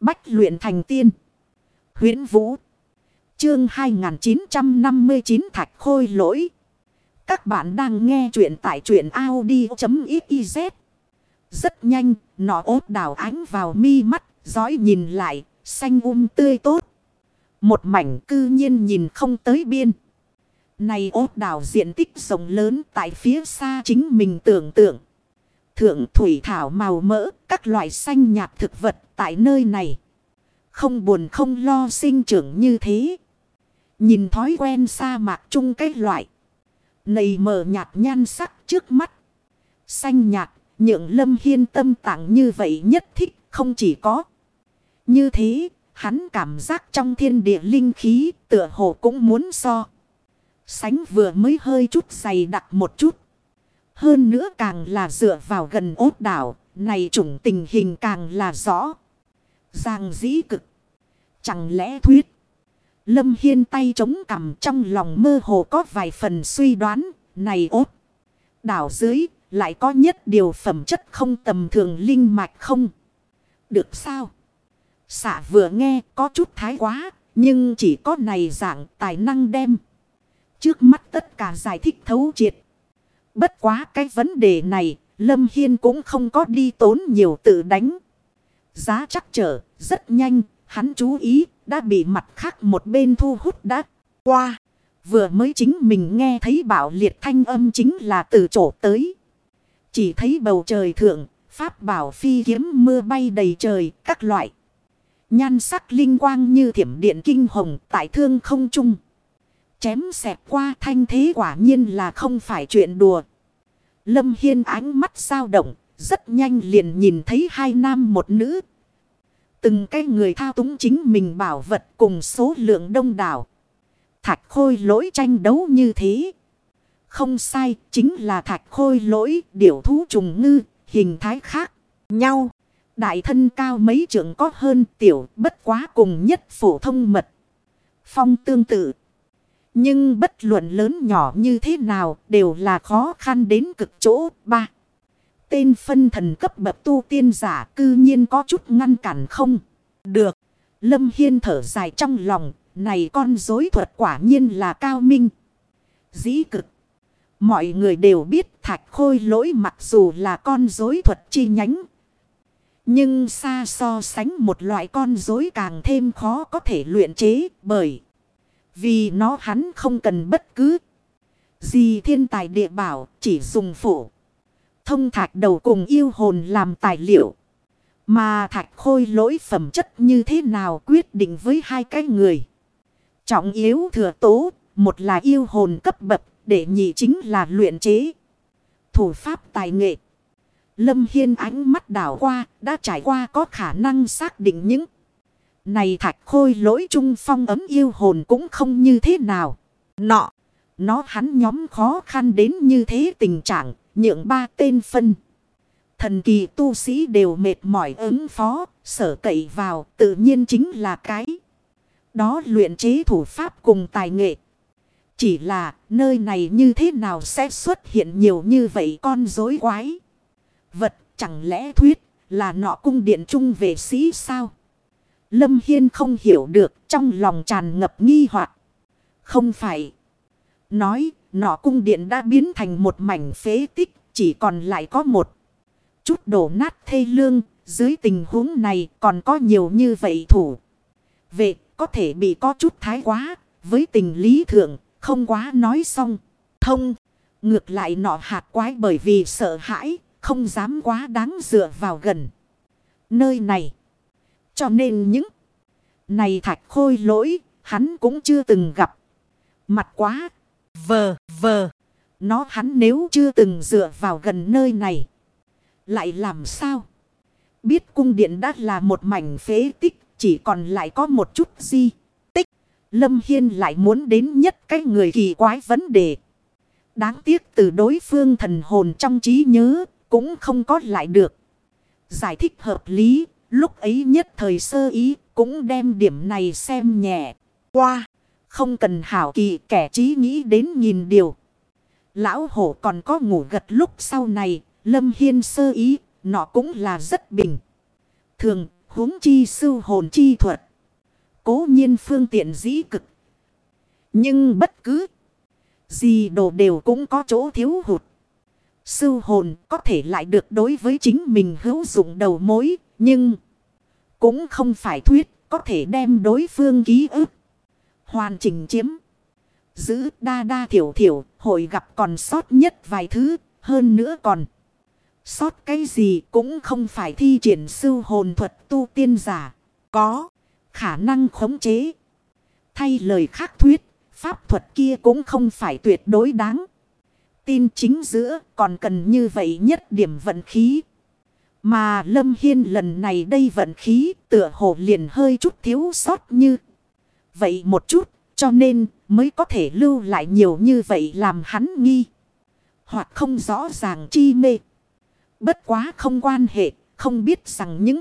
Bách luyện thành tiên. huyễn Vũ. Chương 2959 Thạch Khôi Lỗi. Các bạn đang nghe truyện tại truyện Audi.xyz. Rất nhanh, nó ốt đảo ánh vào mi mắt, dõi nhìn lại, xanh um tươi tốt. Một mảnh cư nhiên nhìn không tới biên. Này ốt đảo diện tích rộng lớn tại phía xa chính mình tưởng tượng. Thượng thủy thảo màu mỡ, các loại xanh nhạt thực vật tại nơi này. Không buồn không lo sinh trưởng như thế. Nhìn thói quen sa mạc chung cái loại. Này mờ nhạt nhan sắc trước mắt. Xanh nhạt, nhượng lâm hiên tâm tặng như vậy nhất thích, không chỉ có. Như thế, hắn cảm giác trong thiên địa linh khí tựa hồ cũng muốn so. Sánh vừa mới hơi chút dày đặc một chút. Hơn nữa càng là dựa vào gần ốt đảo, này chủng tình hình càng là rõ. Giang dĩ cực. Chẳng lẽ thuyết. Lâm Hiên tay chống cằm trong lòng mơ hồ có vài phần suy đoán. Này ốt. Đảo dưới lại có nhất điều phẩm chất không tầm thường linh mạch không. Được sao? Xạ vừa nghe có chút thái quá. Nhưng chỉ có này dạng tài năng đem. Trước mắt tất cả giải thích thấu triệt. Bất quá cái vấn đề này, Lâm Hiên cũng không có đi tốn nhiều tự đánh. Giá chắc trở, rất nhanh, hắn chú ý, đã bị mặt khác một bên thu hút đã qua. Vừa mới chính mình nghe thấy bảo liệt thanh âm chính là từ chỗ tới. Chỉ thấy bầu trời thượng, pháp bảo phi kiếm mưa bay đầy trời, các loại. Nhan sắc linh quang như thiểm điện kinh hồng tại thương không trung. Chém xẹt qua thanh thế quả nhiên là không phải chuyện đùa. Lâm Hiên ánh mắt sao động, rất nhanh liền nhìn thấy hai nam một nữ. Từng cái người thao túng chính mình bảo vật cùng số lượng đông đảo. Thạch khôi lỗi tranh đấu như thế. Không sai, chính là thạch khôi lỗi, điểu thú trùng ngư, hình thái khác nhau. Đại thân cao mấy trưởng có hơn tiểu bất quá cùng nhất phổ thông mật. Phong tương tự. Nhưng bất luận lớn nhỏ như thế nào đều là khó khăn đến cực chỗ. ba Tên phân thần cấp bậc tu tiên giả cư nhiên có chút ngăn cản không? Được. Lâm Hiên thở dài trong lòng. Này con dối thuật quả nhiên là cao minh. Dĩ cực. Mọi người đều biết thạch khôi lỗi mặc dù là con dối thuật chi nhánh. Nhưng xa so sánh một loại con dối càng thêm khó có thể luyện chế bởi. Vì nó hắn không cần bất cứ gì thiên tài địa bảo chỉ dùng phủ. Thông thạch đầu cùng yêu hồn làm tài liệu. Mà thạch khôi lỗi phẩm chất như thế nào quyết định với hai cái người. Trọng yếu thừa tố, một là yêu hồn cấp bậc, để nhị chính là luyện chế. Thủ pháp tài nghệ. Lâm Hiên ánh mắt đảo qua, đã trải qua có khả năng xác định những này thạch khôi lỗi trung phong ấm yêu hồn cũng không như thế nào. Nọ, nó hắn nhóm khó khăn đến như thế tình trạng, nhượng ba tên phân. Thần kỳ tu sĩ đều mệt mỏi ứng phó, sở cậy vào tự nhiên chính là cái. Đó luyện chế thủ pháp cùng tài nghệ. Chỉ là nơi này như thế nào sẽ xuất hiện nhiều như vậy con dối quái. Vật chẳng lẽ thuyết là nọ cung điện trung vệ sĩ sao? Lâm Hiên không hiểu được, trong lòng tràn ngập nghi hoặc Không phải. Nói, nọ cung điện đã biến thành một mảnh phế tích, chỉ còn lại có một chút đổ nát thê lương. Dưới tình huống này còn có nhiều như vậy thủ. Vệ, có thể bị có chút thái quá. Với tình lý thượng, không quá nói xong. Thông. Ngược lại nọ hạt quái bởi vì sợ hãi. Không dám quá đáng dựa vào gần. Nơi này. Cho nên những này thạch khôi lỗi, hắn cũng chưa từng gặp. Mặt quá, vờ, vờ. Nó hắn nếu chưa từng dựa vào gần nơi này. Lại làm sao? Biết cung điện đã là một mảnh phế tích, chỉ còn lại có một chút di tích. Lâm Hiên lại muốn đến nhất cái người kỳ quái vấn đề. Đáng tiếc từ đối phương thần hồn trong trí nhớ, cũng không có lại được. Giải thích hợp lý, lúc ấy nhất thời sơ ý, cũng đem điểm này xem nhẹ. Qua. Không cần hảo kỳ kẻ trí nghĩ đến nhìn điều. Lão hổ còn có ngủ gật lúc sau này. Lâm Hiên sơ ý. Nó cũng là rất bình. Thường. huống chi sư hồn chi thuật. Cố nhiên phương tiện dĩ cực. Nhưng bất cứ gì đồ đều cũng có chỗ thiếu hụt. Sư hồn có thể lại được đối với chính mình hữu dụng đầu mối. Nhưng cũng không phải thuyết có thể đem đối phương ký ức. Hoàn chỉnh chiếm. Giữ đa đa thiểu thiểu hội gặp còn sót nhất vài thứ. Hơn nữa còn. Sót cái gì cũng không phải thi triển sư hồn thuật tu tiên giả. Có khả năng khống chế. Thay lời khác thuyết, pháp thuật kia cũng không phải tuyệt đối đáng. Tin chính giữa còn cần như vậy nhất điểm vận khí. Mà Lâm Hiên lần này đây vận khí tựa hồ liền hơi chút thiếu sót như. Vậy một chút cho nên mới có thể lưu lại nhiều như vậy làm hắn nghi. Hoặc không rõ ràng chi mê. Bất quá không quan hệ, không biết rằng những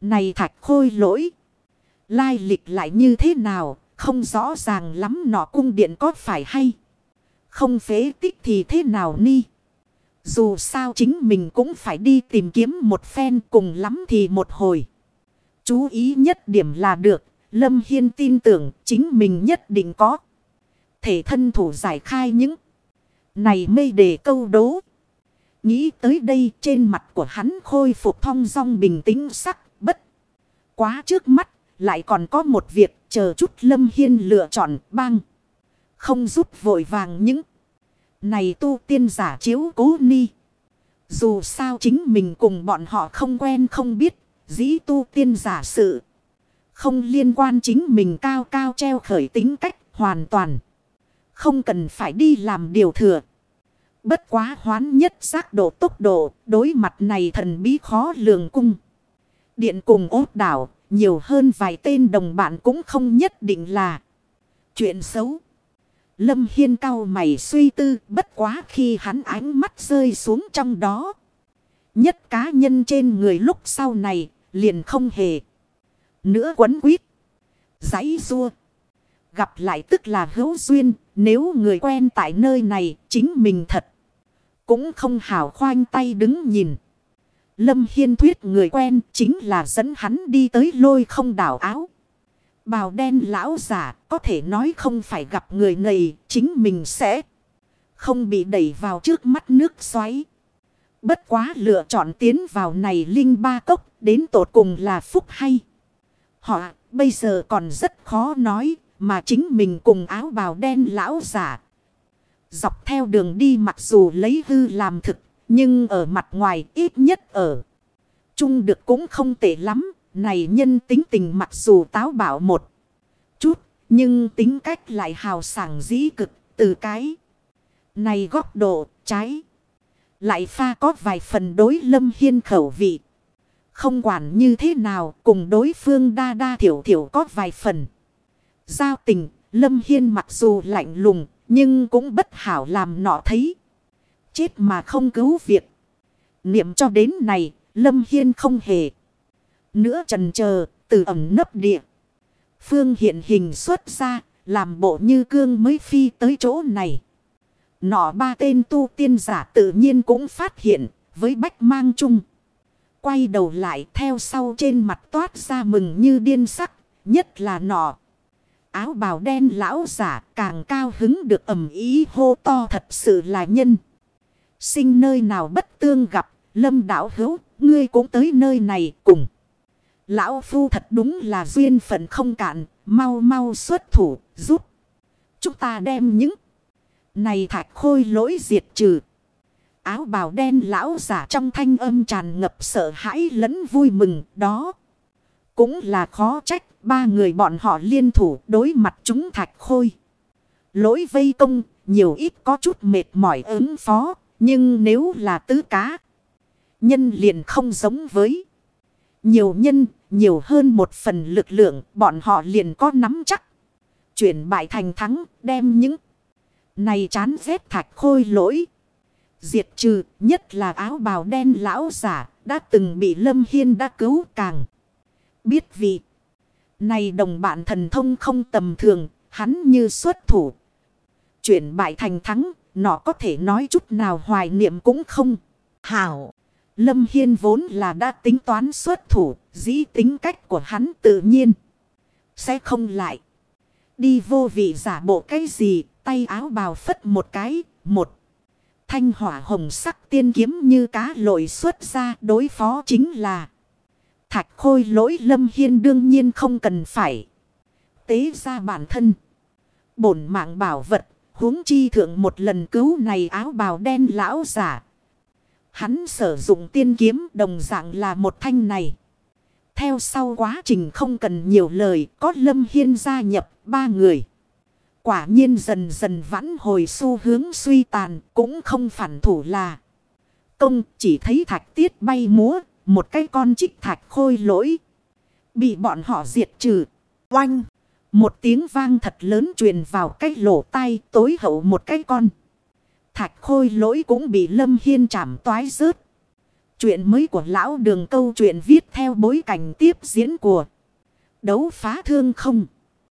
này thạch khôi lỗi. Lai lịch lại như thế nào, không rõ ràng lắm nọ cung điện có phải hay. Không phế tích thì thế nào ni. Dù sao chính mình cũng phải đi tìm kiếm một phen cùng lắm thì một hồi. Chú ý nhất điểm là được, Lâm Hiên tin tưởng chính mình nhất định có. Thể thân thủ giải khai những này mây đề câu đố. Nghĩ tới đây trên mặt của hắn khôi phục thong dong bình tĩnh sắc bất. Quá trước mắt lại còn có một việc chờ chút Lâm Hiên lựa chọn băng. Không giúp vội vàng những này tu tiên giả chiếu cố ni. Dù sao chính mình cùng bọn họ không quen không biết, dĩ tu tiên giả sự. Không liên quan chính mình cao cao treo khởi tính cách hoàn toàn. Không cần phải đi làm điều thừa. Bất quá hoán nhất giác độ tốc độ, đối mặt này thần bí khó lường cung. Điện cùng ốt đảo, nhiều hơn vài tên đồng bạn cũng không nhất định là chuyện xấu. Lâm Hiên cao mày suy tư, bất quá khi hắn ánh mắt rơi xuống trong đó. Nhất cá nhân trên người lúc sau này, liền không hề. Nữa quấn quýt. Giấy rua. Gặp lại tức là hữu duyên. Nếu người quen tại nơi này, chính mình thật. Cũng không hảo khoanh tay đứng nhìn. Lâm Hiên thuyết người quen chính là dẫn hắn đi tới lôi không đảo áo. Bào đen lão giả, có thể nói không phải gặp người này, chính mình sẽ không bị đẩy vào trước mắt nước xoáy. Bất quá lựa chọn tiến vào này linh ba cốc, đến tột cùng là phúc hay. Họ, bây giờ còn rất khó nói, mà chính mình cùng áo bào đen lão giả. Dọc theo đường đi mặc dù lấy hư làm thực, nhưng ở mặt ngoài ít nhất ở. Chung được cũng không tệ lắm. Này nhân tính tình mặc dù táo bảo một chút. Nhưng tính cách lại hào sảng dĩ cực từ cái. Này góc độ trái. Lại pha có vài phần đối lâm hiên khẩu vị. Không quản như thế nào cùng đối phương đa đa thiểu thiểu có vài phần. Giao tình lâm hiên mặc dù lạnh lùng nhưng cũng bất hảo làm nọ thấy. Chết mà không cứu việc. Niệm cho đến này, Lâm Hiên không hề. Nữa trần chờ từ ẩm nấp địa. Phương hiện hình xuất ra, làm bộ như cương mới phi tới chỗ này. Nọ ba tên tu tiên giả tự nhiên cũng phát hiện, với bách mang chung. Quay đầu lại theo sau trên mặt toát ra mừng như điên sắc, nhất là nọ. Áo bào đen lão giả càng cao hứng được ẩm ý hô to thật sự là nhân. Sinh nơi nào bất tương gặp, lâm đảo hữu, ngươi cũng tới nơi này cùng. Lão phu thật đúng là duyên phận không cạn, mau mau xuất thủ, giúp. Chúng ta đem những này thạch khôi lỗi diệt trừ. Áo bào đen lão giả trong thanh âm tràn ngập sợ hãi lẫn vui mừng đó. Cũng là khó trách ba người bọn họ liên thủ đối mặt chúng thạch khôi. Lỗi vây công nhiều ít có chút mệt mỏi ứng phó. Nhưng nếu là tứ cá. Nhân liền không giống với. Nhiều nhân, nhiều hơn một phần lực lượng, bọn họ liền có nắm chắc. Chuyển bại thành thắng, đem những này chán ghét thạch khôi lỗi. Diệt trừ, nhất là áo bào đen lão giả, đã từng bị Lâm Hiên đã cứu càng. Biết vị, này đồng bạn thần thông không tầm thường, hắn như xuất thủ. Chuyển bại thành thắng, nó có thể nói chút nào hoài niệm cũng không. Hảo. Lâm Hiên vốn là đã tính toán xuất thủ, dĩ tính cách của hắn tự nhiên. Sẽ không lại. Đi vô vị giả bộ cái gì, tay áo bào phất một cái, một. Thanh hỏa hồng sắc tiên kiếm như cá lội xuất ra đối phó chính là. Thạch khôi lỗi Lâm Hiên đương nhiên không cần phải. Tế ra bản thân. Bổn mạng bảo vật, huống chi thượng một lần cứu này áo bào đen lão giả. Hắn sử dụng tiên kiếm đồng dạng là một thanh này. Theo sau quá trình không cần nhiều lời, có Lâm Hiên gia nhập ba người. Quả nhiên dần dần vãn hồi xu hướng suy tàn, cũng không phản thủ là. Công chỉ thấy thạch tiết bay múa, một cái con trích thạch khôi lỗi. Bị bọn họ diệt trừ. Oanh! Một tiếng vang thật lớn truyền vào cái lỗ tai tối hậu một cái con. Thạch khôi lỗi cũng bị Lâm Hiên chảm toái rớt. Chuyện mới của lão đường câu chuyện viết theo bối cảnh tiếp diễn của đấu phá thương không.